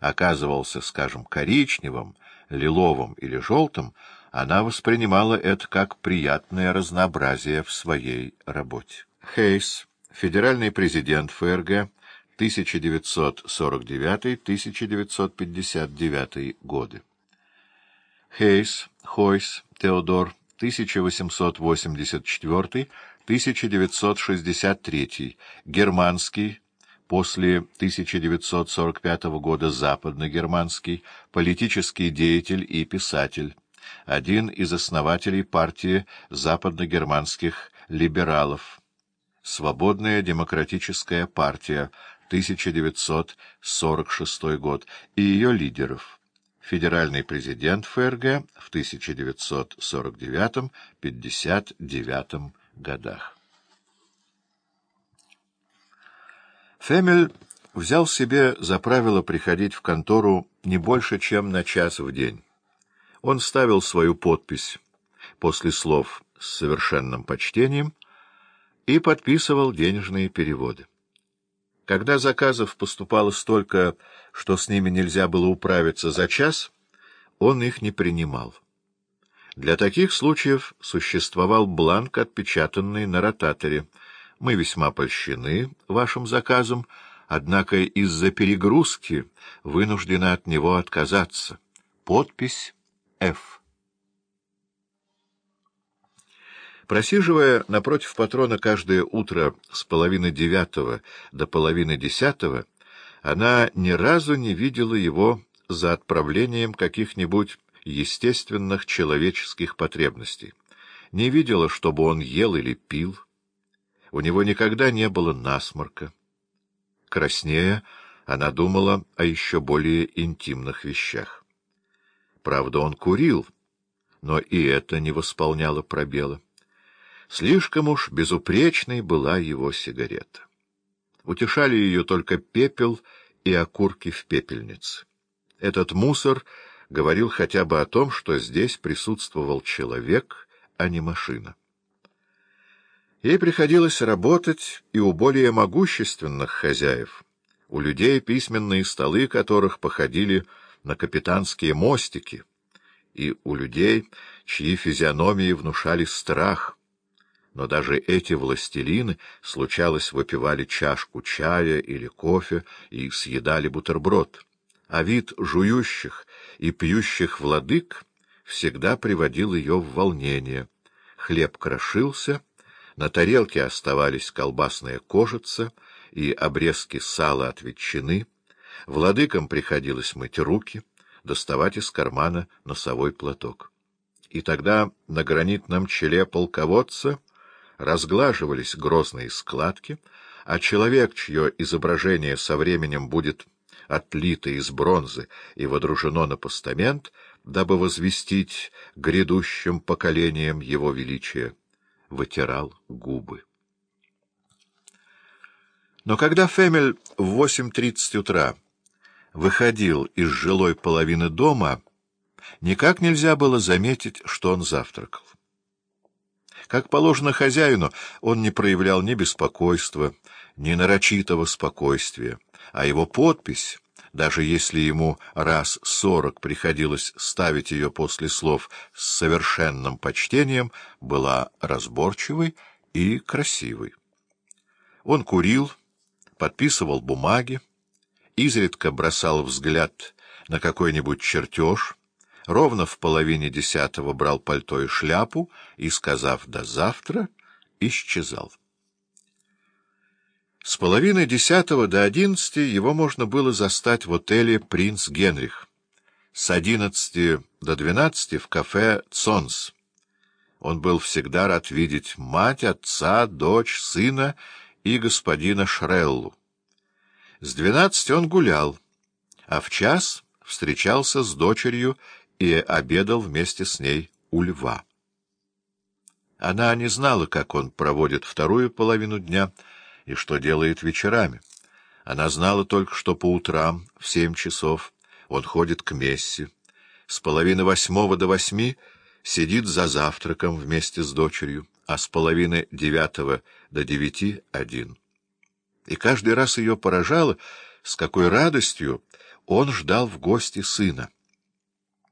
оказывался, скажем, коричневым, лиловым или желтым, она воспринимала это как приятное разнообразие в своей работе. Хейс, федеральный президент ФРГ, 1949-1959 годы. Хейс, Хойс, Теодор, 1884-1963, германский, после 1945 года западногерманский, политический деятель и писатель, один из основателей партии западногерманских либералов, Свободная демократическая партия, 1946 год, и ее лидеров, федеральный президент ФРГ в 1949-59 годах. Фемель взял себе за правило приходить в контору не больше, чем на час в день. Он ставил свою подпись после слов с совершенным почтением и подписывал денежные переводы. Когда заказов поступало столько, что с ними нельзя было управиться за час, он их не принимал. Для таких случаев существовал бланк, отпечатанный на ротаторе — мы весьма польщены вашим заказом, однако из-за перегрузки вынуждены от него отказаться. Подпись «Ф». Просиживая напротив патрона каждое утро с половины девятого до половины десятого, она ни разу не видела его за отправлением каких-нибудь естественных человеческих потребностей. Не видела, чтобы он ел или пил, у него никогда не было насморка. Краснея, она думала о еще более интимных вещах. Правда, он курил, но и это не восполняло пробела. Слишком уж безупречной была его сигарета. Утешали ее только пепел и окурки в пепельнице. Этот мусор говорил хотя бы о том, что здесь присутствовал человек, а не машина. Ей приходилось работать и у более могущественных хозяев, у людей, письменные столы которых походили на капитанские мостики, и у людей, чьи физиономии внушали страх. Но даже эти властелины, случалось, выпивали чашку чая или кофе и съедали бутерброд, а вид жующих и пьющих владык всегда приводил ее в волнение. Хлеб крошился — на тарелке оставались колбасная кожица и обрезки сала от ветчины. Владыкам приходилось мыть руки, доставать из кармана носовой платок. И тогда на гранитном челе полководца разглаживались грозные складки, а человек, чье изображение со временем будет отлито из бронзы и водружено на постамент, дабы возвестить грядущим поколениям его величия, вытирал губы. Но когда Фемель в 8.30 утра выходил из жилой половины дома, никак нельзя было заметить, что он завтракал. Как положено хозяину, он не проявлял ни беспокойства, ни нарочитого спокойствия, а его подпись даже если ему раз сорок приходилось ставить ее после слов с совершенным почтением, была разборчивой и красивой. Он курил, подписывал бумаги, изредка бросал взгляд на какой-нибудь чертеж, ровно в половине десятого брал пальто и шляпу и, сказав «до завтра», исчезал. С половины десятого до одиннадцати его можно было застать в отеле «Принц Генрих», с одиннадцати до двенадцати в кафе «Цонс». Он был всегда рад видеть мать, отца, дочь, сына и господина Шреллу. С двенадцати он гулял, а в час встречался с дочерью и обедал вместе с ней у льва. Она не знала, как он проводит вторую половину дня — и что делает вечерами. Она знала только, что по утрам в семь часов он ходит к мессе, с половины восьмого до восьми сидит за завтраком вместе с дочерью, а с половины девятого до девяти — один. И каждый раз ее поражало, с какой радостью он ждал в гости сына.